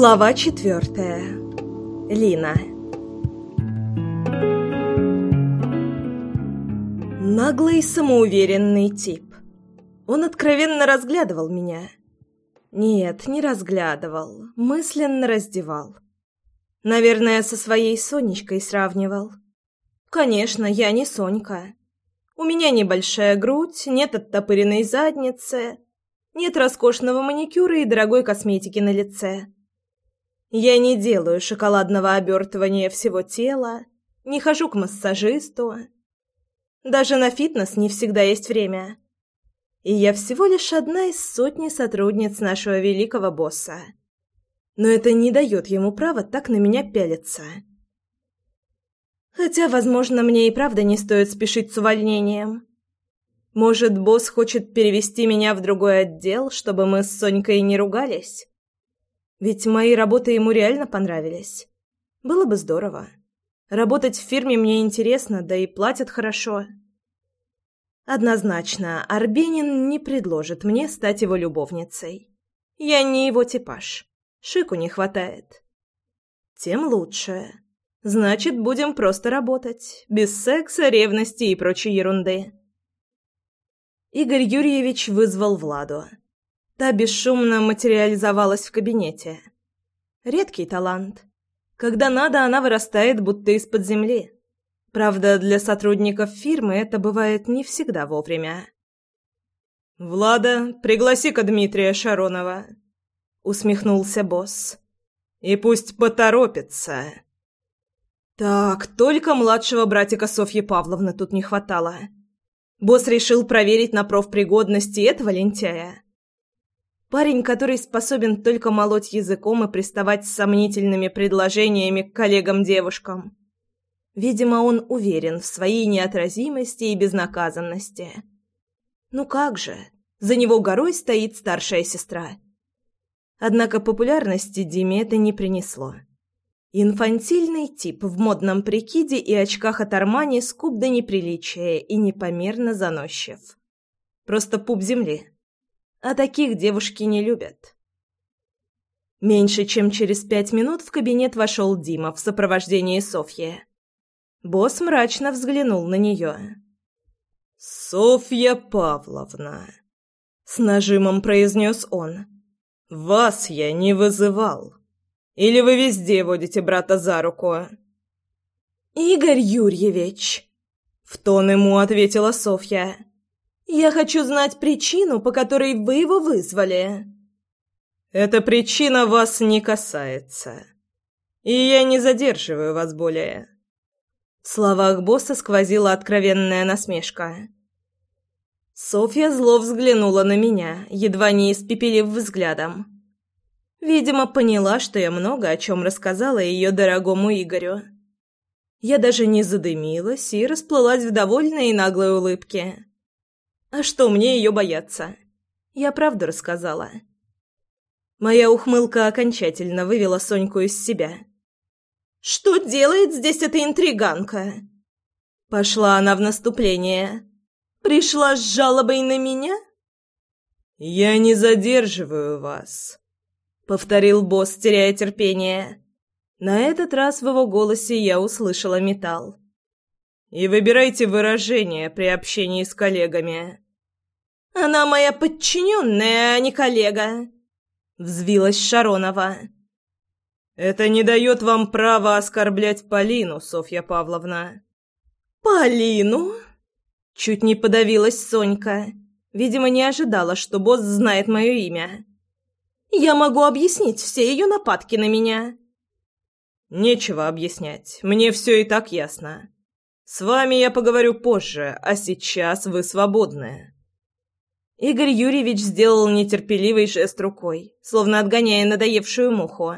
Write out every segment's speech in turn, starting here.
Глава четвертая. Лина. Наглый, самоуверенный тип. Он откровенно разглядывал меня. Нет, не разглядывал, мысленно раздевал. Наверное, со своей Сонечкой сравнивал. Конечно, я не Сонька. У меня небольшая грудь, нет оттопыренной задницы, нет роскошного маникюра и дорогой косметики на лице. Я не делаю шоколадного обертывания всего тела, не хожу к массажисту. Даже на фитнес не всегда есть время. И я всего лишь одна из сотни сотрудниц нашего великого босса. Но это не дает ему права так на меня пялиться. Хотя, возможно, мне и правда не стоит спешить с увольнением. Может, босс хочет перевести меня в другой отдел, чтобы мы с Сонькой не ругались? Ведь мои работы ему реально понравились. Было бы здорово. Работать в фирме мне интересно, да и платят хорошо. Однозначно, Арбенин не предложит мне стать его любовницей. Я не его типаж. Шику не хватает. Тем лучше. Значит, будем просто работать, без секса, ревности и прочей ерунды. Игорь Юрьевич вызвал Владу. Та бесшумно материализовалась в кабинете. Редкий талант. Когда надо, она вырастает будто из-под земли. Правда, для сотрудников фирмы это бывает не всегда вовремя. «Влада, пригласи-ка Дмитрия Шаронова», — усмехнулся босс. «И пусть поторопится». Так, только младшего братика Софьи Павловны тут не хватало. Босс решил проверить на профпригодности этого лентяя. Парень, который способен только молоть языком и приставать с сомнительными предложениями к коллегам-девушкам. Видимо, он уверен в своей неотразимости и безнаказанности. Ну как же, за него горой стоит старшая сестра. Однако популярности Диме это не принесло. Инфантильный тип в модном прикиде и очках от Армани скуп до неприличия и непомерно заносчив. Просто пуп земли а таких девушки не любят. Меньше чем через пять минут в кабинет вошел Дима в сопровождении Софьи. Босс мрачно взглянул на нее. «Софья Павловна», — с нажимом произнес он, — «вас я не вызывал. Или вы везде водите брата за руку?» «Игорь Юрьевич», — в тон ему ответила Софья, — я хочу знать причину, по которой вы его вызвали. Эта причина вас не касается. И я не задерживаю вас более. В словах босса сквозила откровенная насмешка. Софья зло взглянула на меня, едва не испепелив взглядом. Видимо, поняла, что я много о чем рассказала ее дорогому Игорю. Я даже не задымилась и расплылась в довольной и наглой улыбке. А что мне ее бояться? Я правду рассказала. Моя ухмылка окончательно вывела Соньку из себя. «Что делает здесь эта интриганка?» Пошла она в наступление. «Пришла с жалобой на меня?» «Я не задерживаю вас», — повторил босс, теряя терпение. На этот раз в его голосе я услышала металл. И выбирайте выражения при общении с коллегами. Она моя подчиненная, а не коллега, взвилась Шаронова. Это не дает вам права оскорблять Полину, Софья Павловна. Полину? Чуть не подавилась Сонька. Видимо, не ожидала, что босс знает мое имя. Я могу объяснить все ее нападки на меня. Нечего объяснять. Мне все и так ясно. С вами я поговорю позже, а сейчас вы свободны». Игорь Юрьевич сделал нетерпеливый жест рукой, словно отгоняя надоевшую муху.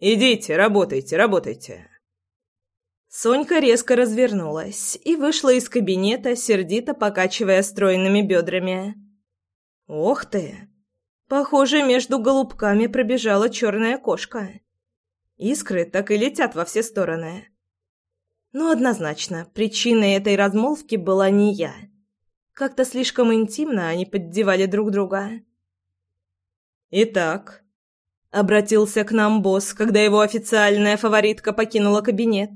«Идите, работайте, работайте». Сонька резко развернулась и вышла из кабинета, сердито покачивая стройными бедрами. «Ох ты! Похоже, между голубками пробежала черная кошка. Искры так и летят во все стороны». Но однозначно, причиной этой размолвки была не я. Как-то слишком интимно они поддевали друг друга. «Итак», Обратился к нам босс, когда его официальная фаворитка покинула кабинет.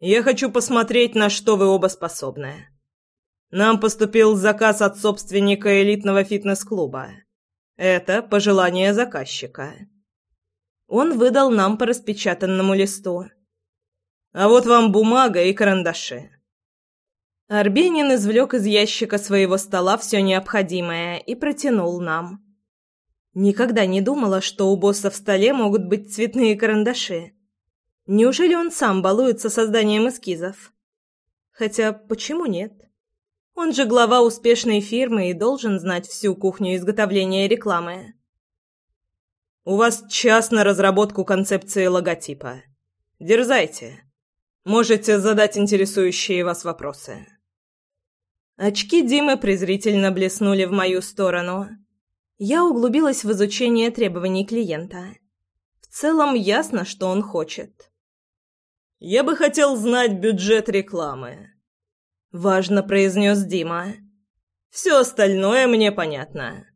«Я хочу посмотреть, на что вы оба способны. Нам поступил заказ от собственника элитного фитнес-клуба. Это пожелание заказчика». Он выдал нам по распечатанному листу. «А вот вам бумага и карандаши». Арбенин извлек из ящика своего стола все необходимое и протянул нам. Никогда не думала, что у босса в столе могут быть цветные карандаши. Неужели он сам балуется созданием эскизов? Хотя, почему нет? Он же глава успешной фирмы и должен знать всю кухню изготовления рекламы. «У вас час на разработку концепции логотипа. Дерзайте. Можете задать интересующие вас вопросы». Очки Димы презрительно блеснули в мою сторону я углубилась в изучение требований клиента. В целом ясно, что он хочет. «Я бы хотел знать бюджет рекламы», — важно произнес Дима. «Все остальное мне понятно».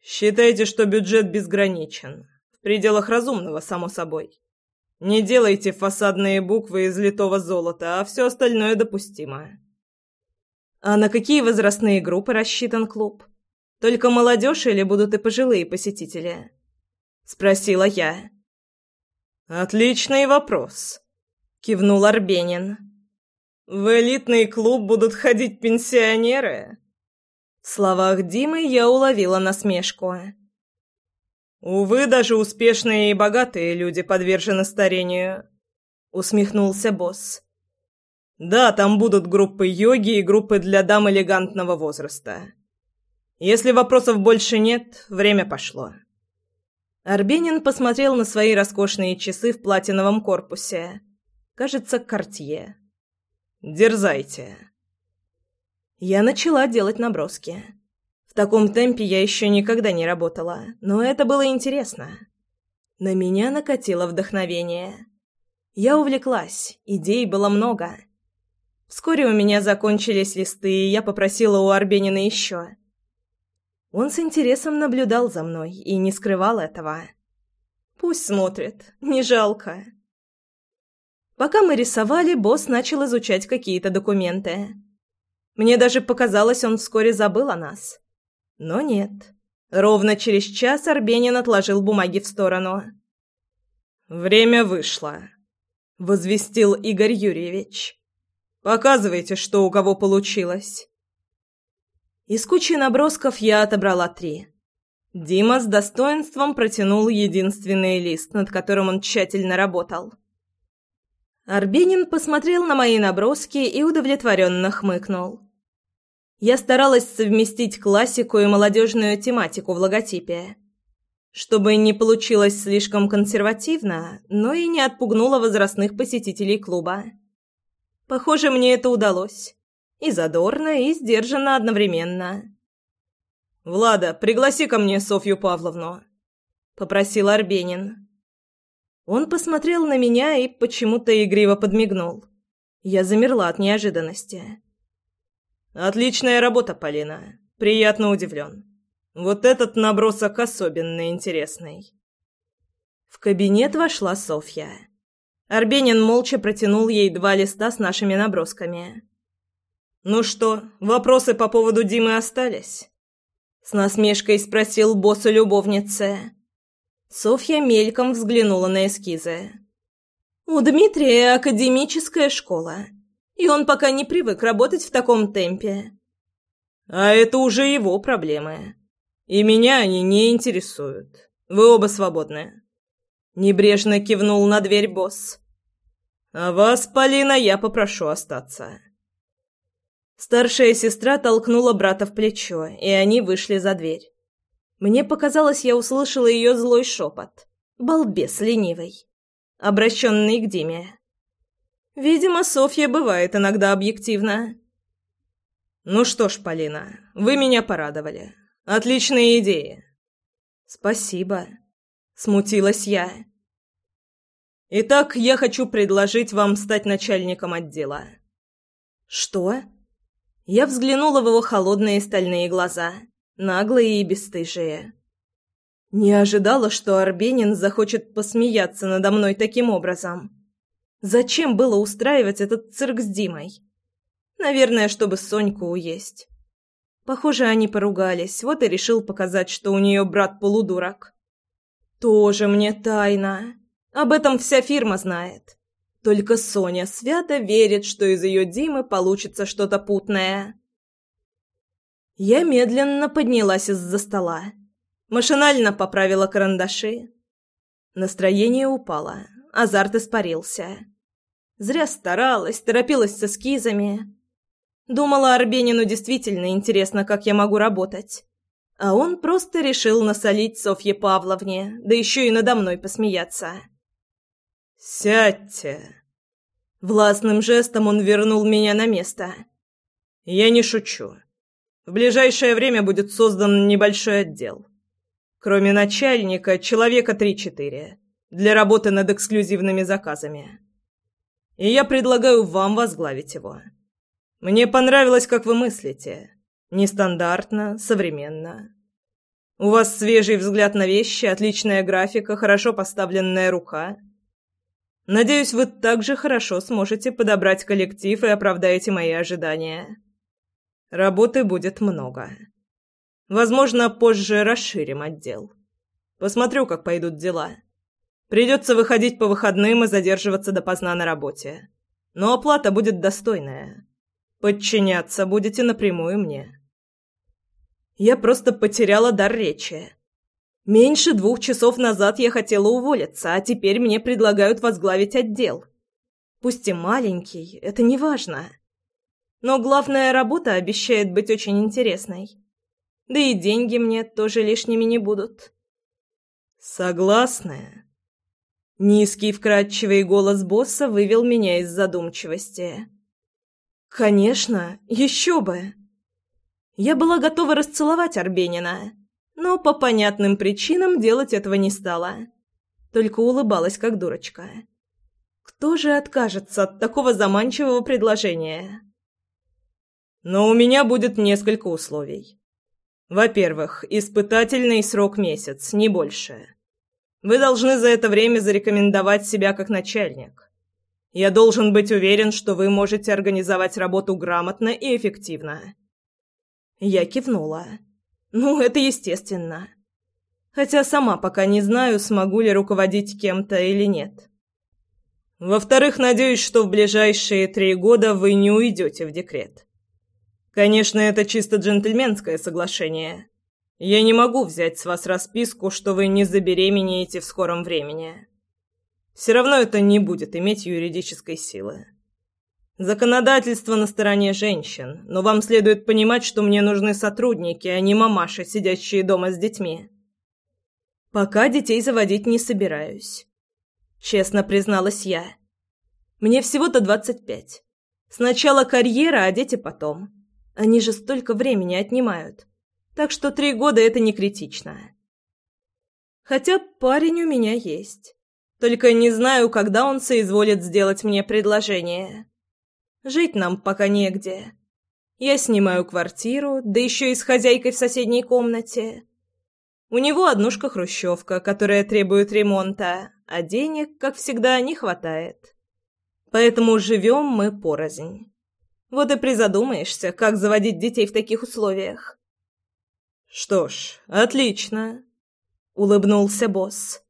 «Считайте, что бюджет безграничен. В пределах разумного, само собой. Не делайте фасадные буквы из литого золота, а все остальное допустимо». «А на какие возрастные группы рассчитан клуб?» Только молодежь или будут и пожилые посетители?» — спросила я. «Отличный вопрос», — кивнул Арбенин. «В элитный клуб будут ходить пенсионеры?» В словах Димы я уловила насмешку. «Увы, даже успешные и богатые люди подвержены старению», — усмехнулся босс. «Да, там будут группы йоги и группы для дам элегантного возраста. Если вопросов больше нет, время пошло. Арбенин посмотрел на свои роскошные часы в платиновом корпусе. Кажется, Кортье. Дерзайте. Я начала делать наброски. В таком темпе я еще никогда не работала, но это было интересно. На меня накатило вдохновение. Я увлеклась, идей было много. Вскоре у меня закончились листы, и я попросила у Арбенина еще. Он с интересом наблюдал за мной и не скрывал этого. Пусть смотрит, не жалко. Пока мы рисовали, босс начал изучать какие-то документы. Мне даже показалось, он вскоре забыл о нас. Но нет. Ровно через час Арбенин отложил бумаги в сторону. «Время вышло», — возвестил Игорь Юрьевич. «Показывайте, что у кого получилось». Из кучи набросков я отобрала три. Дима с достоинством протянул единственный лист, над которым он тщательно работал. Арбенин посмотрел на мои наброски и удовлетворенно хмыкнул. Я старалась совместить классику и молодежную тематику в логотипе, чтобы не получилось слишком консервативно, но и не отпугнуло возрастных посетителей клуба. Похоже, мне это удалось. И задорно, и сдержанно одновременно. «Влада, пригласи ко мне Софью Павловну», — попросил Арбенин. Он посмотрел на меня и почему-то игриво подмигнул. Я замерла от неожиданности. «Отличная работа, Полина. Приятно удивлен. Вот этот набросок особенно интересный». В кабинет вошла Софья. Арбенин молча протянул ей два листа с нашими набросками. «Ну что, вопросы по поводу Димы остались?» С насмешкой спросил босс у любовницы. Софья мельком взглянула на эскизы. «У Дмитрия академическая школа, и он пока не привык работать в таком темпе». «А это уже его проблемы. И меня они не интересуют. Вы оба свободны». Небрежно кивнул на дверь босс. «А вас, Полина, я попрошу остаться». Старшая сестра толкнула брата в плечо, и они вышли за дверь. Мне показалось, я услышала ее злой шепот. «Балбес ленивый», обращенный к Диме. Видимо, Софья бывает иногда объективна. «Ну что ж, Полина, вы меня порадовали. Отличные идеи». «Спасибо», — смутилась я. «Итак, я хочу предложить вам стать начальником отдела». «Что?» Я взглянула в его холодные стальные глаза, наглые и бесстыжие. Не ожидала, что Арбенин захочет посмеяться надо мной таким образом. Зачем было устраивать этот цирк с Димой? Наверное, чтобы Соньку уесть. Похоже, они поругались, вот и решил показать, что у нее брат полудурок. Тоже мне тайна. Об этом вся фирма знает. Только Соня свято верит, что из ее Димы получится что-то путное. Я медленно поднялась из-за стола. Машинально поправила карандаши. Настроение упало, азарт испарился. Зря старалась, торопилась с эскизами. Думала, Арбенину действительно интересно, как я могу работать. А он просто решил насолить Софье Павловне, да еще и надо мной посмеяться. «Сядьте!» Властным жестом он вернул меня на место. «Я не шучу. В ближайшее время будет создан небольшой отдел. Кроме начальника, человека три-четыре, для работы над эксклюзивными заказами. И я предлагаю вам возглавить его. Мне понравилось, как вы мыслите. Нестандартно, современно. У вас свежий взгляд на вещи, отличная графика, хорошо поставленная рука. Надеюсь, вы также хорошо сможете подобрать коллектив и оправдаете мои ожидания. Работы будет много. Возможно, позже расширим отдел. Посмотрю, как пойдут дела. Придется выходить по выходным и задерживаться допоздна на работе. Но оплата будет достойная. Подчиняться будете напрямую мне. Я просто потеряла дар речи. Меньше двух часов назад я хотела уволиться, а теперь мне предлагают возглавить отдел. Пусть и маленький, это не важно. Но главная работа обещает быть очень интересной. Да и деньги мне тоже лишними не будут. Согласна. Низкий вкрадчивый голос босса вывел меня из задумчивости. Конечно, еще бы. Я была готова расцеловать Арбенина, но по понятным причинам делать этого не стала. Только улыбалась, как дурочка. Кто же откажется от такого заманчивого предложения? Но у меня будет несколько условий. Во-первых, испытательный срок месяц, не больше. Вы должны за это время зарекомендовать себя как начальник. Я должен быть уверен, что вы можете организовать работу грамотно и эффективно. Я кивнула. Ну, это естественно. Хотя сама пока не знаю, смогу ли руководить кем-то или нет. Во-вторых, надеюсь, что в ближайшие три года вы не уйдете в декрет. Конечно, это чисто джентльменское соглашение. Я не могу взять с вас расписку, что вы не забеременеете в скором времени. Все равно это не будет иметь юридической силы. Законодательство на стороне женщин, но вам следует понимать, что мне нужны сотрудники, а не мамаши, сидящие дома с детьми. Пока детей заводить не собираюсь. Честно призналась я. Мне всего-то двадцать пять. Сначала карьера, а дети потом. Они же столько времени отнимают. Так что три года это не критично. Хотя парень у меня есть. Только не знаю, когда он соизволит сделать мне предложение. Жить нам пока негде. Я снимаю квартиру, да еще и с хозяйкой в соседней комнате. У него однушка-хрущевка, которая требует ремонта, а денег, как всегда, не хватает. Поэтому живем мы порознь. Вот и призадумаешься, как заводить детей в таких условиях. «Что ж, отлично», — улыбнулся босс.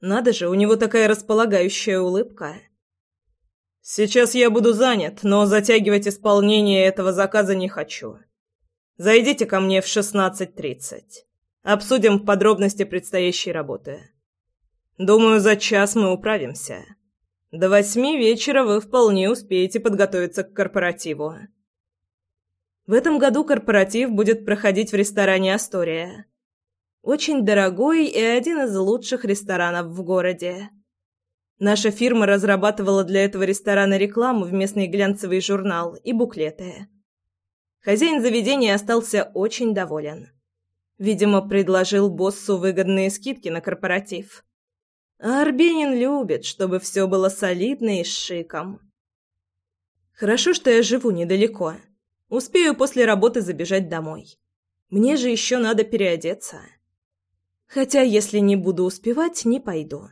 Надо же, у него такая располагающая улыбка. Сейчас я буду занят, но затягивать исполнение этого заказа не хочу. Зайдите ко мне в 16:30. Обсудим подробности предстоящей работы. Думаю, за час мы управимся. До восьми вечера вы вполне успеете подготовиться к корпоративу. В этом году корпоратив будет проходить в ресторане «Астория». Очень дорогой и один из лучших ресторанов в городе. Наша фирма разрабатывала для этого ресторана рекламу в местный глянцевый журнал и буклеты. Хозяин заведения остался очень доволен. Видимо, предложил боссу выгодные скидки на корпоратив. А Арбенин любит, чтобы все было солидно и с шиком. Хорошо, что я живу недалеко. Успею после работы забежать домой. Мне же еще надо переодеться. Хотя, если не буду успевать, не пойду.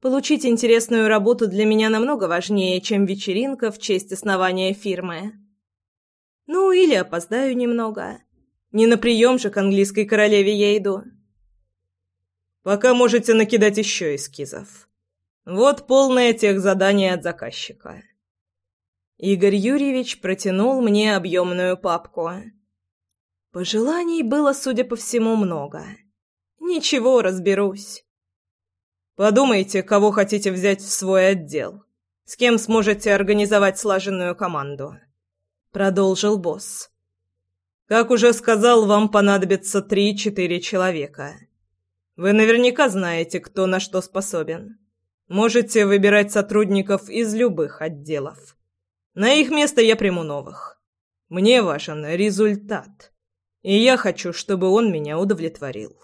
Получить интересную работу для меня намного важнее, чем вечеринка в честь основания фирмы. Ну, или опоздаю немного. Не на прием же к английской королеве я иду. Пока можете накидать еще эскизов. Вот полное тех задание от заказчика. Игорь Юрьевич протянул мне объемную папку. Пожеланий было, судя по всему, много. Ничего, разберусь. Подумайте, кого хотите взять в свой отдел. С кем сможете организовать слаженную команду. Продолжил босс. Как уже сказал, вам понадобится три-четыре человека. Вы наверняка знаете, кто на что способен. Можете выбирать сотрудников из любых отделов. На их место я приму новых. Мне важен результат. И я хочу, чтобы он меня удовлетворил.